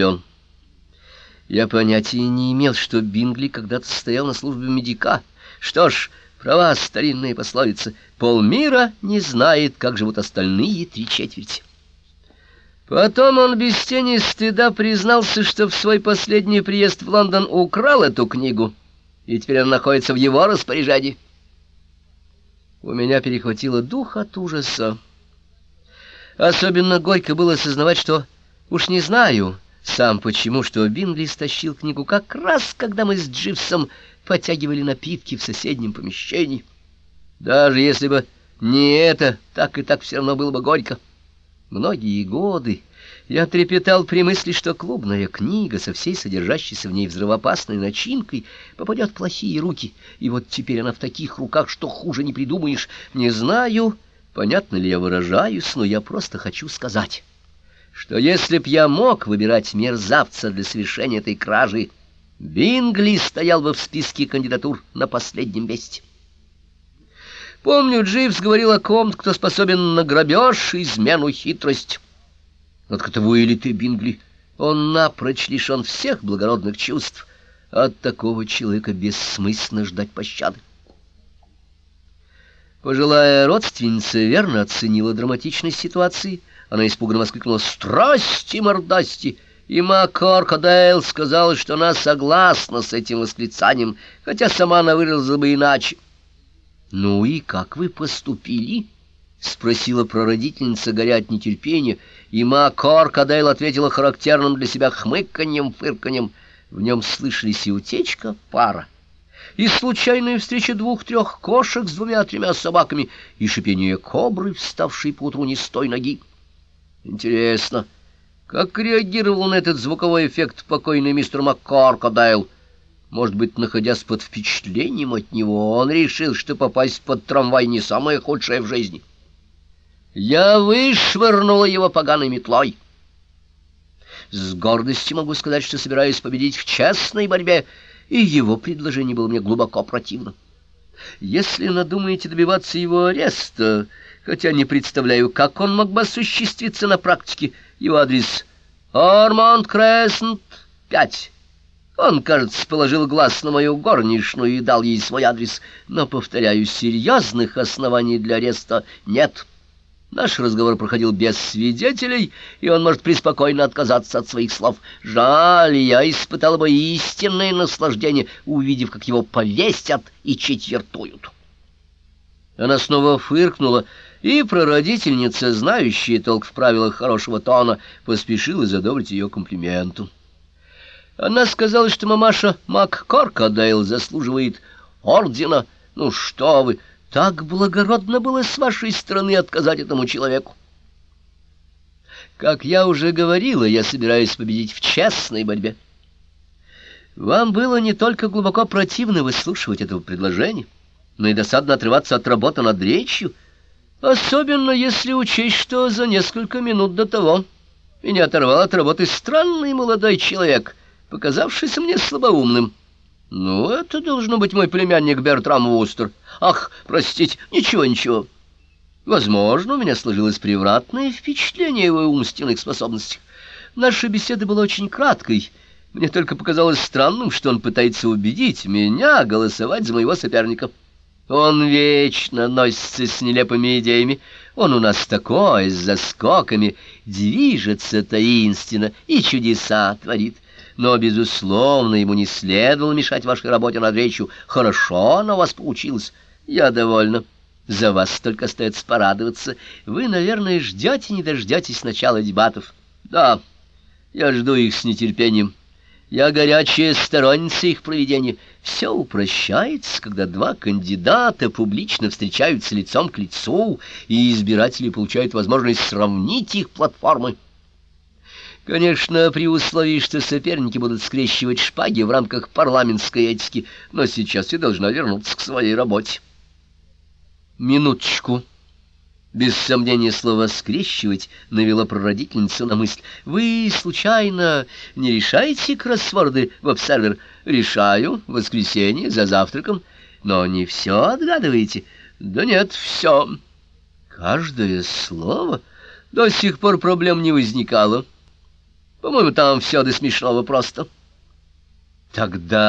удивлен. Я понятия не имел, что Бингли когда-то стоял на службе медика. Что ж, про вас старинная пословица. Полмира не знает, как живут остальные три четверти. Потом он без тени стыда признался, что в свой последний приезд в Лондон украл эту книгу, и теперь она находится в его распоряжении. У меня перехватило дух от ужаса. Особенно горько было осознавать, что, уж не знаю, сам почему, что Бингли стащил книгу как раз, когда мы с Дживсом потягивали напитки в соседнем помещении. Даже если бы не это, так и так все равно было бы горько. Многие годы я трепетал при мысли, что клубная книга со всей содержащейся в ней взрывоопасной начинкой попадет в плохие руки, и вот теперь она в таких руках, что хуже не придумаешь. Не знаю, понятно ли я выражаюсь, но я просто хочу сказать что если б я мог выбирать мерзавца для совершения этой кражи, Бингли стоял бы в списке кандидатур на последнем месте. Помню, Дживс говорил о ком кто способен на грабеж, измену, хитрость. Вот каковой ли ты, Бингли? Он напрочь лишен всех благородных чувств. От такого человека бессмысленно ждать пощады. Пожилая родственница верно оценила драматичность ситуации — она испуганно воскликнула «Страсти, мордасти!» И Макар Кадейл сказала, что она согласна с этим восклицанием, хотя сама она выразила бы иначе. «Ну и как вы поступили?» — спросила прародительница, горя от нетерпения, и Макар Кадейл ответила характерным для себя хмыканьем, фырканьем. В нем слышались и утечка пара, и случайная встреча двух-трех кошек с двумя-тремя собаками, и шипение кобры, вставшей поутру не с той ноги. Интересно, как реагировал на этот звуковой эффект покойный мистер Маккаркадайл? Может быть, находясь под впечатлением от него, он решил, что попасть под трамвай не самое худшее в жизни. Я вышвырнула его поганой метлой. С гордостью могу сказать, что собираюсь победить в честной борьбе, и его предложение было мне глубоко противно. Если надумаете добиваться его ареста, хотя не представляю, как он мог бы осуществиться на практике. Его адрес Ормонд Крессент, 5. Он, кажется, положил глаз на мою горничную и дал ей свой адрес, но, повторяю, серьезных оснований для ареста нет. Наш разговор проходил без свидетелей, и он может преспокойно отказаться от своих слов. Жаль, я испытал бы истинное наслаждение, увидев, как его повесят и четвертуют. Она снова фыркнула, и прародительница, знающая толк в правилах хорошего тона, поспешила задобрить ее комплименту. Она сказала, что мамаша МакКоркадейл заслуживает ордена. Ну что вы, так благородно было с вашей стороны отказать этому человеку. Как я уже говорила, я собираюсь победить в честной борьбе. Вам было не только глубоко противно выслушивать этого предложения, но и досадно отрываться от работы над речью, особенно если учесть, что за несколько минут до того меня оторвал от работы странный молодой человек, показавшийся мне слабоумным. Ну, это должно быть мой племянник Бертрам Вустер. Ах, простите, ничего-ничего. Возможно, у меня сложилось превратное впечатление его умственных способностях. Наша беседа была очень краткой. Мне только показалось странным, что он пытается убедить меня голосовать за моего соперника. Он вечно носится с нелепыми идеями. Он у нас такой, с заскоками, движется таинственно и чудеса творит. Но, безусловно, ему не следовало мешать вашей работе над речью. Хорошо она у вас получилась. Я довольна. За вас только остается порадоваться. Вы, наверное, ждете, не дождетесь начала дебатов. Да, я жду их с нетерпением. Я горячая сторонница их проведения. Все упрощается, когда два кандидата публично встречаются лицом к лицу, и избиратели получают возможность сравнить их платформы. Конечно, при условии, что соперники будут скрещивать шпаги в рамках парламентской этики, но сейчас я должна вернуться к своей работе. Минуточку. Без сомнения, слово «скрещивать» навело прародительницу на мысль. «Вы, случайно, не решаете кроссворды в обсервер?» «Решаю. В воскресенье, за завтраком. Но не все отгадываете?» «Да нет, все». «Каждое слово? До сих пор проблем не возникало». По-моему, там все до смешного просто. Тогда